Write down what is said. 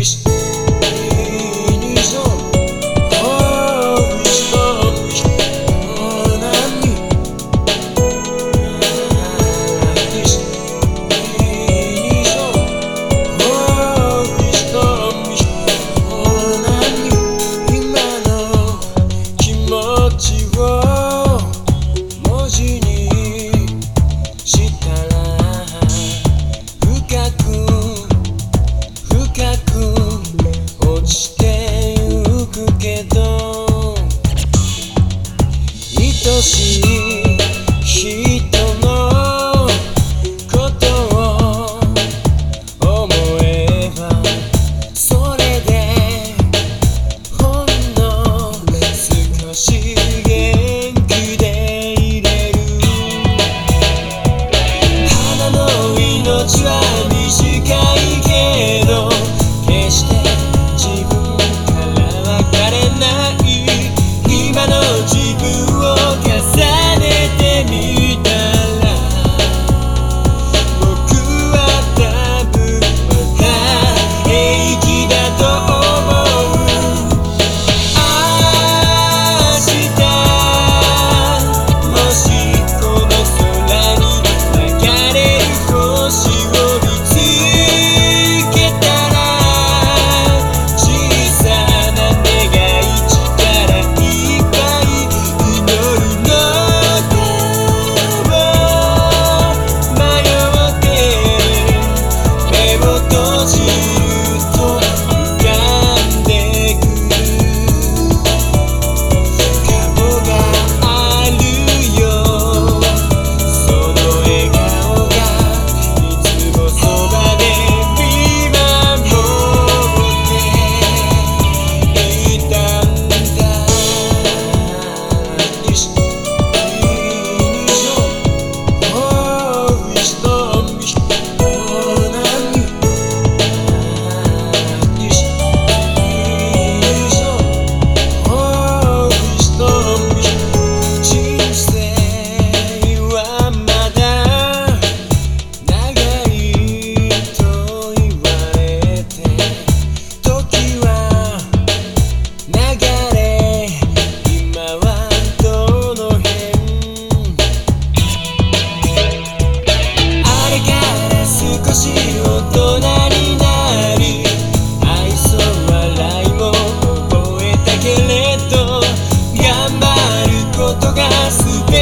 Please. 愛しい人のことを思えばそれでほんの少し元気でいれる花の命は Super.